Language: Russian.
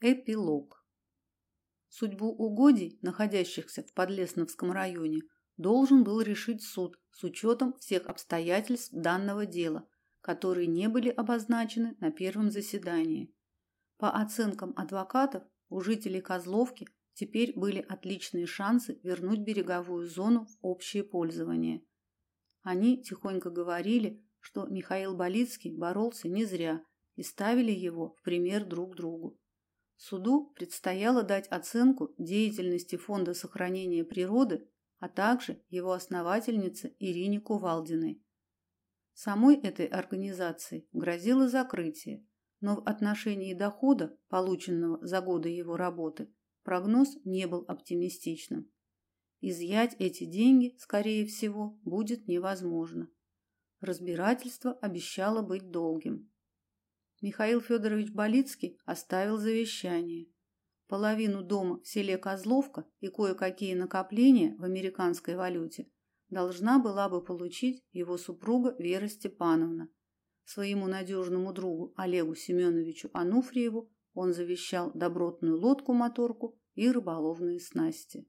Эпилог. Судьбу угодий, находящихся в Подлесновском районе, должен был решить суд с учетом всех обстоятельств данного дела, которые не были обозначены на первом заседании. По оценкам адвокатов, у жителей Козловки теперь были отличные шансы вернуть береговую зону в общее пользование. Они тихонько говорили, что Михаил Болицкий боролся не зря и ставили его в пример друг другу. Суду предстояло дать оценку деятельности Фонда сохранения природы, а также его основательнице Ирине Кувалдиной. Самой этой организации грозило закрытие, но в отношении дохода, полученного за годы его работы, прогноз не был оптимистичным. Изъять эти деньги, скорее всего, будет невозможно. Разбирательство обещало быть долгим. Михаил Федорович Болицкий оставил завещание. Половину дома в селе Козловка и кое-какие накопления в американской валюте должна была бы получить его супруга Вера Степановна. Своему надежному другу Олегу Семеновичу Ануфриеву он завещал добротную лодку-моторку и рыболовные снасти.